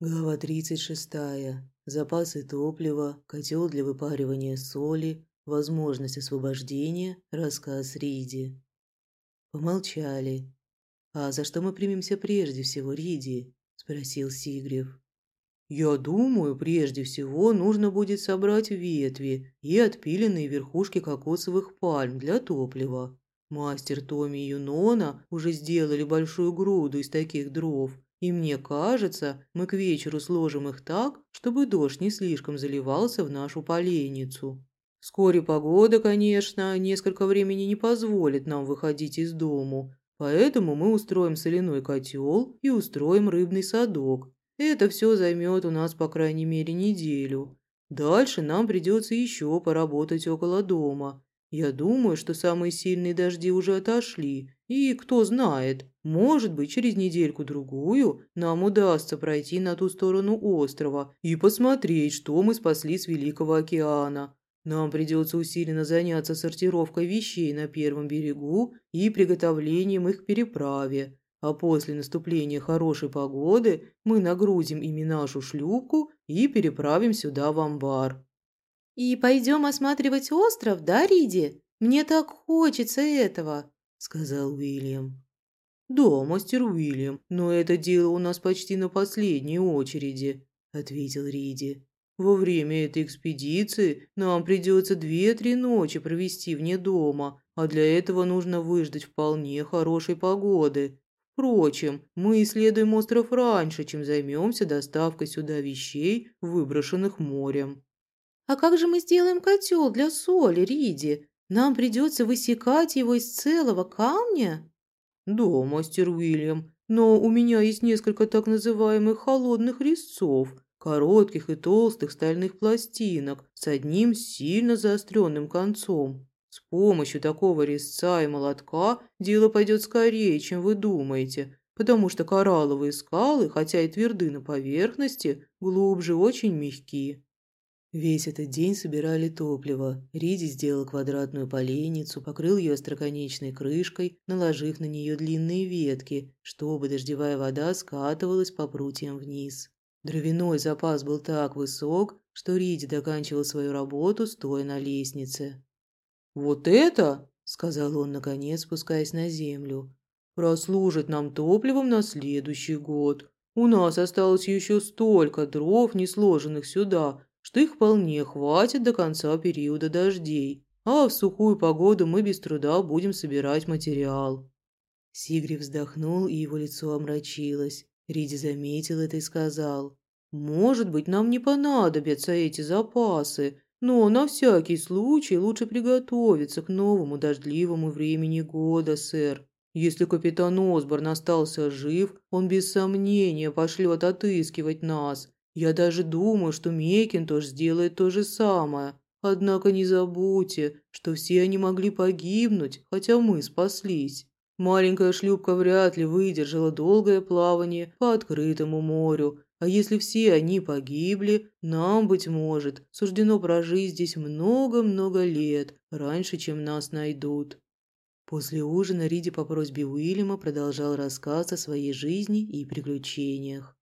Глава 36. Запасы топлива, котел для выпаривания соли, возможность освобождения, рассказ Риди. Помолчали. «А за что мы примемся прежде всего, Риди?» – спросил Сигрев. «Я думаю, прежде всего нужно будет собрать ветви и отпиленные верхушки кокосовых пальм для топлива. Мастер Томи и Юнона уже сделали большую груду из таких дров, и мне кажется, мы к вечеру сложим их так, чтобы дождь не слишком заливался в нашу поленницу. Вскоре погода, конечно, несколько времени не позволит нам выходить из дому, поэтому мы устроим соляной котел и устроим рыбный садок. Это все займет у нас по крайней мере неделю. Дальше нам придется еще поработать около дома, я думаю, что самые сильные дожди уже отошли, и, кто знает, может быть, через недельку-другую нам удастся пройти на ту сторону острова и посмотреть, что мы спасли с Великого океана. Нам придется усиленно заняться сортировкой вещей на первом берегу и приготовлением их к переправе. А после наступления хорошей погоды мы нагрузим ими нашу шлюпку и переправим сюда в амбар. «И пойдем осматривать остров, да, Риди? Мне так хочется этого», — сказал Уильям. «Да, мастер Уильям, но это дело у нас почти на последней очереди», — ответил Риди. «Во время этой экспедиции нам придется две-три ночи провести вне дома, а для этого нужно выждать вполне хорошей погоды. Впрочем, мы исследуем остров раньше, чем займемся доставкой сюда вещей, выброшенных морем». «А как же мы сделаем котел для соли, Риди? Нам придется высекать его из целого камня?» «Да, мастер Уильям, но у меня есть несколько так называемых холодных резцов, коротких и толстых стальных пластинок с одним сильно заостренным концом. С помощью такого резца и молотка дело пойдет скорее, чем вы думаете, потому что коралловые скалы, хотя и тверды на поверхности, глубже очень мягкие. Весь этот день собирали топливо. Риди сделал квадратную поленницу, покрыл ее остроконечной крышкой, наложив на нее длинные ветки, чтобы дождевая вода скатывалась по прутьям вниз. Дровяной запас был так высок, что Риди доканчивал свою работу, стоя на лестнице. «Вот это, — сказал он, наконец, спускаясь на землю, — прослужит нам топливом на следующий год. У нас осталось еще столько дров, не сложенных сюда, что их вполне хватит до конца периода дождей, а в сухую погоду мы без труда будем собирать материал». Сигри вздохнул, и его лицо омрачилось. Риди заметил это и сказал, «Может быть, нам не понадобятся эти запасы, но на всякий случай лучше приготовиться к новому дождливому времени года, сэр. Если капитан Осборн остался жив, он без сомнения пошлет отыскивать нас, я даже думаю, что Мекинтош сделает то же самое. Однако не забудьте, что все они могли погибнуть, хотя мы спаслись. Маленькая шлюпка вряд ли выдержала долгое плавание по открытому морю, а если все они погибли, нам, быть может, суждено прожить здесь много-много лет, раньше, чем нас найдут». После ужина Риди по просьбе Уильяма продолжал рассказ о своей жизни и приключениях.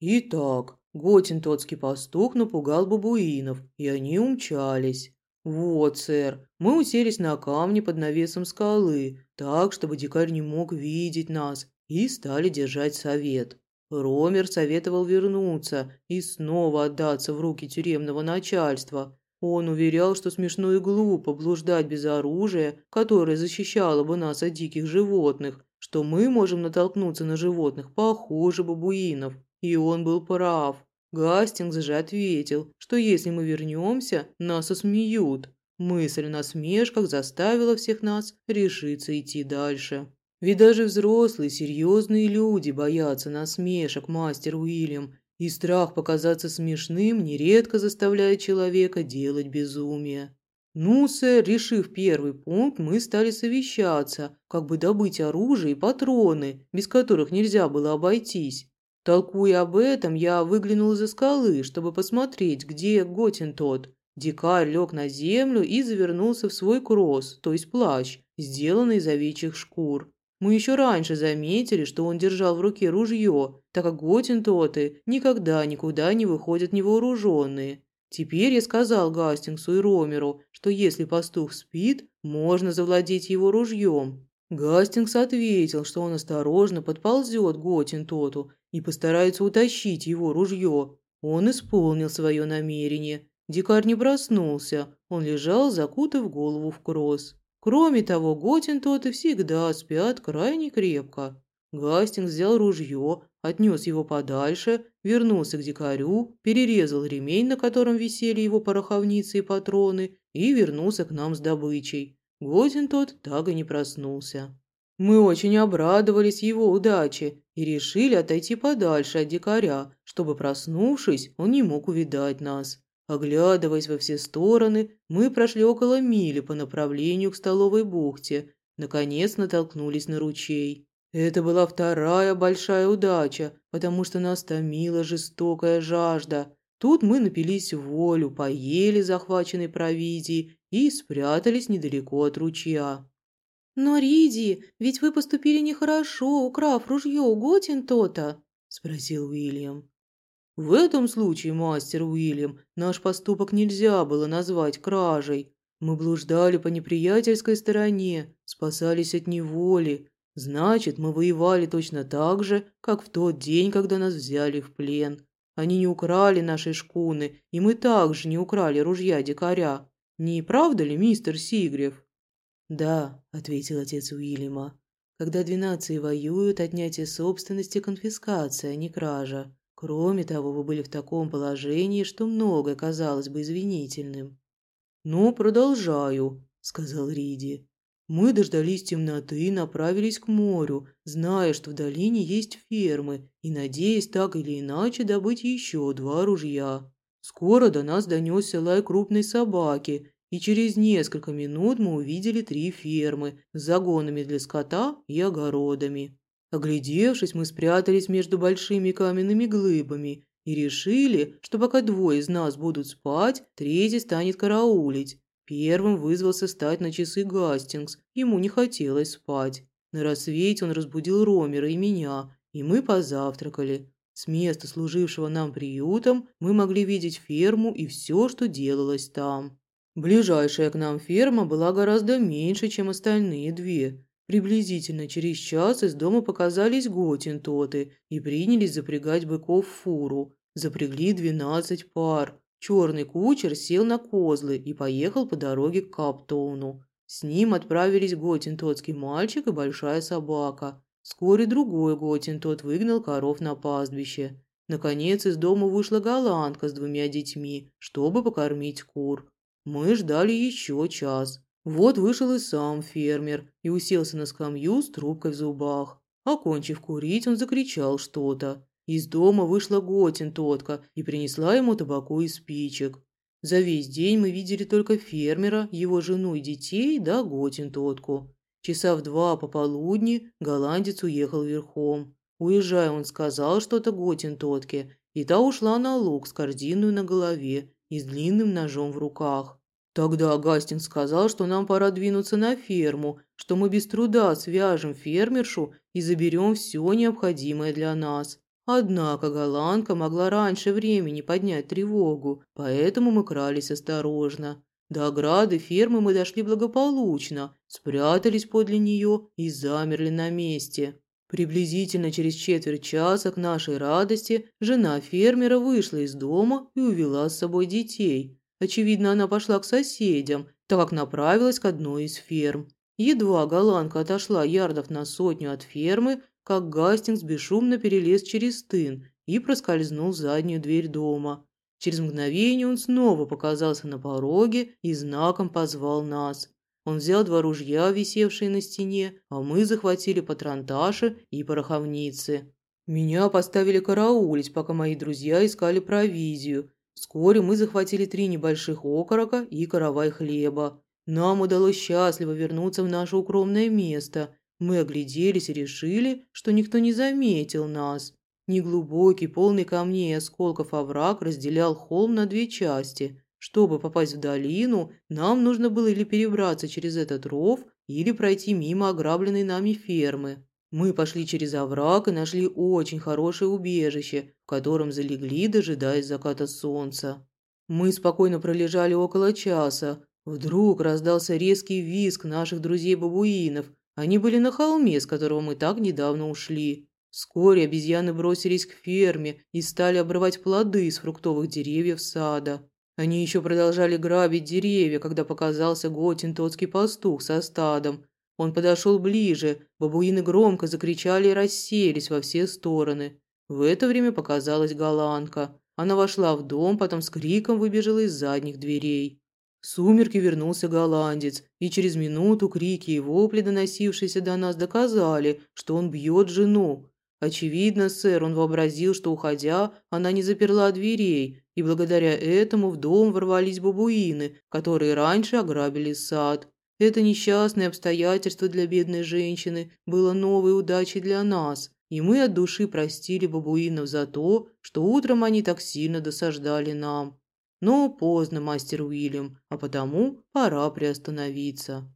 «Итак, Готентотский пастух напугал бабуинов, и они умчались. Вот, сэр, мы уселись на камне под навесом скалы, так, чтобы дикарь не мог видеть нас, и стали держать совет. Ромер советовал вернуться и снова отдаться в руки тюремного начальства. Он уверял, что смешно и глупо блуждать без оружия, которое защищало бы нас от диких животных, что мы можем натолкнуться на животных похуже бабуинов, и он был прав. Гастингс же ответил, что если мы вернемся, нас осмеют. Мысль о насмешках заставила всех нас решиться идти дальше. Ведь даже взрослые, серьезные люди боятся насмешек, мастер Уильям, и страх показаться смешным нередко заставляет человека делать безумие. Ну, сэр, решив первый пункт, мы стали совещаться, как бы добыть оружие и патроны, без которых нельзя было обойтись. Толкуя об этом, я выглянул из-за скалы, чтобы посмотреть, где Готин тот. Дикарь лег на землю и завернулся в свой кросс, то есть плащ, сделанный из овечьих шкур. Мы еще раньше заметили, что он держал в руке ружье, так как готентоты никогда никуда не выходят невооруженные. Теперь я сказал Гастингсу и Ромеру, что если пастух спит, можно завладеть его ружьем. Гастингс ответил, что он осторожно подползет к Готентоту и постарается утащить его ружье. Он исполнил свое намерение. Дикарь не проснулся, он лежал, закутав голову в кросс. Кроме того, Готентоты всегда спят крайне крепко. Гастингс взял ружье, отнес его подальше, вернулся к дикарю, перерезал ремень, на котором висели его пороховницы и патроны, и вернулся к нам с добычей. Готин тот так и не проснулся. Мы очень обрадовались его удаче и решили отойти подальше от дикаря, чтобы, проснувшись, он не мог увидать нас. Оглядываясь во все стороны, мы прошли около мили по направлению к столовой бухте. Наконец натолкнулись на ручей. Это была вторая большая удача, потому что нас томила жестокая жажда. Тут мы напились волю, поели захваченной провизии и спрятались недалеко от ручья. «Но, Риди, ведь вы поступили нехорошо, украв ружье у Готин-то-то», – спросил Уильям. В этом случае, мастер Уильям, наш поступок нельзя было назвать кражей. Мы блуждали по неприятельской стороне, спасались от неволи. Значит, мы воевали точно так же, как в тот день, когда нас взяли в плен. Они не украли нашей шкуны, и мы также не украли ружья дикаря. Не правда ли, мистер Сигрев? «Да», – ответил отец Уильяма. «Когда двенадцать воюют, отнятие собственности – конфискация, а не кража. Кроме того, вы были в таком положении, что многое казалось бы извинительным. «Ну, продолжаю», – сказал Риди. «Мы дождались темноты и направились к морю, зная, что в долине есть фермы, и надеясь так или иначе добыть еще два ружья. Скоро до нас донесся лай крупной собаки, и через несколько минут мы увидели три фермы с загонами для скота и огородами. Оглядевшись, мы спрятались между большими каменными глыбами и решили, что пока двое из нас будут спать, третий станет караулить. Первым вызвался стать на часы Гастингс, ему не хотелось спать. На рассвете он разбудил Ромера и меня, и мы позавтракали. С места, служившего нам приютом, мы могли видеть ферму и все, что делалось там. Ближайшая к нам ферма была гораздо меньше, чем остальные две, Приблизительно через час из дома показались готинтоты и принялись запрягать быков в фуру. Запрягли двенадцать пар. Черный кучер сел на козлы и поехал по дороге к Каптоуну. С ним отправились готинтотский мальчик и большая собака. Вскоре другой готинтот выгнал коров на пастбище. Наконец из дома вышла голландка с двумя детьми, чтобы покормить кур. Мы ждали еще час. Вот вышел и сам фермер и уселся на скамью с трубкой в зубах. Окончив курить, он закричал что-то. Из дома вышла Готин тотка и принесла ему табаку и спичек. За весь день мы видели только фермера, его жену и детей, да Готин тотку. Часа в два пополудни голландец уехал верхом. Уезжая, он сказал что-то Готин тотке, и та ушла на луг с корзиной на голове и с длинным ножом в руках. Тогда Гастин сказал, что нам пора двинуться на ферму, что мы без труда свяжем фермершу и заберем все необходимое для нас. Однако голландка могла раньше времени поднять тревогу, поэтому мы крались осторожно. До ограды фермы мы дошли благополучно, спрятались подле нее и замерли на месте. Приблизительно через четверть часа к нашей радости жена фермера вышла из дома и увела с собой детей – Очевидно, она пошла к соседям, так как направилась к одной из ферм. Едва голландка отошла ярдов на сотню от фермы, как Гастингс бесшумно перелез через тын и проскользнул в заднюю дверь дома. Через мгновение он снова показался на пороге и знаком позвал нас. Он взял два ружья, висевшие на стене, а мы захватили патронташи и пороховницы. Меня поставили караулить, пока мои друзья искали провизию, Вскоре мы захватили три небольших окорока и каравай хлеба. Нам удалось счастливо вернуться в наше укромное место. Мы огляделись и решили, что никто не заметил нас. Неглубокий, полный камней и осколков овраг разделял холм на две части. Чтобы попасть в долину, нам нужно было или перебраться через этот ров, или пройти мимо ограбленной нами фермы. Мы пошли через овраг и нашли очень хорошее убежище, в котором залегли, дожидаясь заката солнца. Мы спокойно пролежали около часа. Вдруг раздался резкий визг наших друзей-бабуинов. Они были на холме, с которого мы так недавно ушли. Вскоре обезьяны бросились к ферме и стали обрывать плоды с фруктовых деревьев сада. Они еще продолжали грабить деревья, когда показался Готин тотский пастух со стадом. Он подошел ближе, бабуины громко закричали и расселись во все стороны. В это время показалась голландка. Она вошла в дом, потом с криком выбежала из задних дверей. В сумерки вернулся голландец, и через минуту крики и вопли, доносившиеся до нас, доказали, что он бьет жену. Очевидно, сэр, он вообразил, что, уходя, она не заперла дверей, и благодаря этому в дом ворвались бабуины, которые раньше ограбили сад. Это несчастное обстоятельство для бедной женщины было новой удачей для нас, и мы от души простили бабуинов за то, что утром они так сильно досаждали нам. Но поздно, мастер Уильям, а потому пора приостановиться.